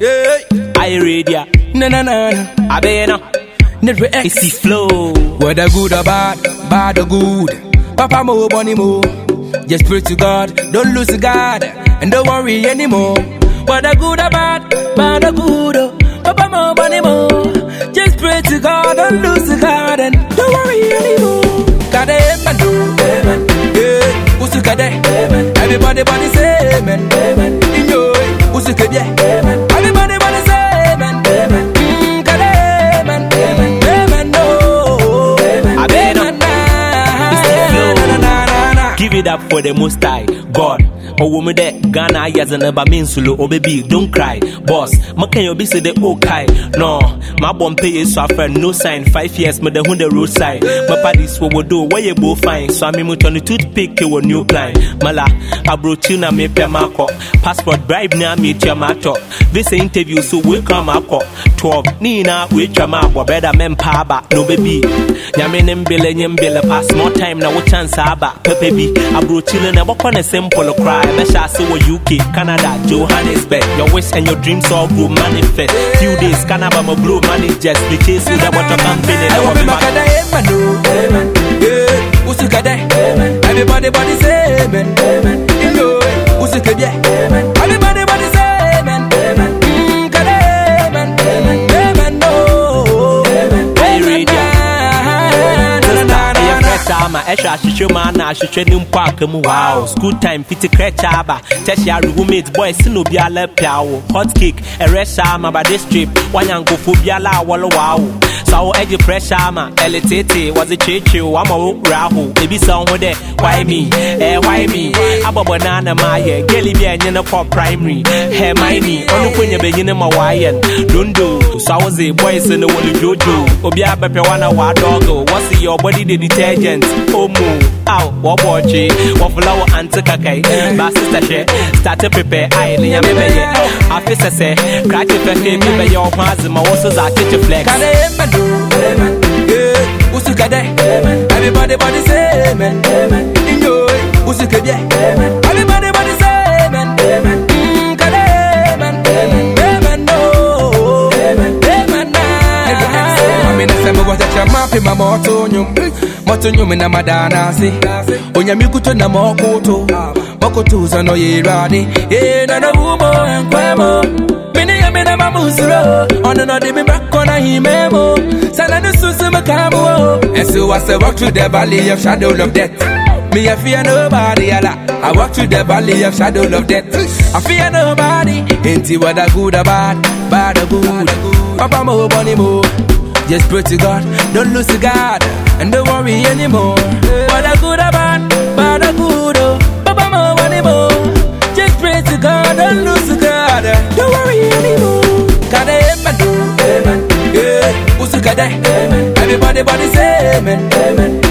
Yeah. I radio. Na na na na. Abena. Netwe X. It's the flow. Whether good or bad, bad or good. Papa mo, bunny mo. Just pray to God, don't lose God, and don't worry anymore. Whether good or bad, bad or good. oh. Papa mo, bunny mo. Just pray to God, don't lose God, and don't worry anymore. Kade amen, amen. Yeah, usu kade, amen. Everybody, body say amen, amen. Inyo, usu kede, amen. Up for the most high, God. owo mu dɛ ghana ayɛ dze ne ba mi nsulo obebi don cry. Boss mekanya obi se de o kai no mabɔ mpe yesu afrɛ no sign. Five years mede ho de road sign mepa de si wɔwɔ do wɔyɛ bo fine so ami mu tɔne toothpick wɔ new line. Mala aburokyi na mepɛ makɔ passport bribe na metua matɔ visa interview so woekra makɔ 12 ne nyinaa woatwa ma abɔ bɛda mempa aba na obebi nyame ne mbele nye mbele pa small time na wo chance aba pɛpɛ bi aburokyi no na ɛbɔkɔ ne simple cry. Ase wɔ UK Canada Johannesburg your wish and your dreams all go manifest few days Canada mo blow managers the chase with the water company I na want wɔ me me makada amen. Oh. Amen. Yeah, usu kade, amen. Everybody, body say amen, amen. Ama ɛhwɛ ahwehwɛ mu ana ahwehwɛ ne mpo aka mu. Wow school time fiti krɛkyɛ aba tertiary roommate boy si na obiala pia wo hot cake ɛrɛ hyɛ ama ba this trip wanyankofo biala a wɔle waa wo sa wo ɛgye pressure ama ɛle tete wɔdze kyerɛkyerɛ wo ama wo wura ho ebi sa wo ho dɛ why me? Ɛɛ why me? Abɔbɔ ma ayɛ gɛli bi a ɛnyɛ no kɔ primary hermione ɔno konya bɛnyine ma waayɛ dondo so awodze boys no wɔle jojo obiara bɛpɛ wa na wadɔgo wɔse yɛ ɔbɔde de detergent. Omo aw wɔbɔ ɔkye wɔfola wɔ ante kakai. Ba sister hwɛ starte prepare ae ne nyame bɛyɛ afe sɛ sɛ krakye bi bɛyɛ wo ho adze ma wo so dze akekye flex Kade amen. Amen. Yeah, usu kade, amen. Everybody, body say amen, amen. Inyo, usu kede, amen. Everybody, body say amen, amen. Mm, kade amen, amen. Amen, no. Amen. Amen, na. Mami na sema wachacha mapi ma moto nyum Moto nyum na madana si Onyami kuto na mokoto Mokoto zano ye radi Ye na na umo enkwemo. Mini ya mina mamusuro. Ono no di mi brakona himemo. Sana nususu makamu And so I say walk through the valley of shadow of death. Me I fear nobody ala I walk through the valley of shadow of death. I fear nobody. Ain't it whether good or bad Bad or good. Papa mo bunny mo. Just pray to God, don't lose to God, and don't worry anymore. Whether good or bad Amen. Everybody body say amen, amen.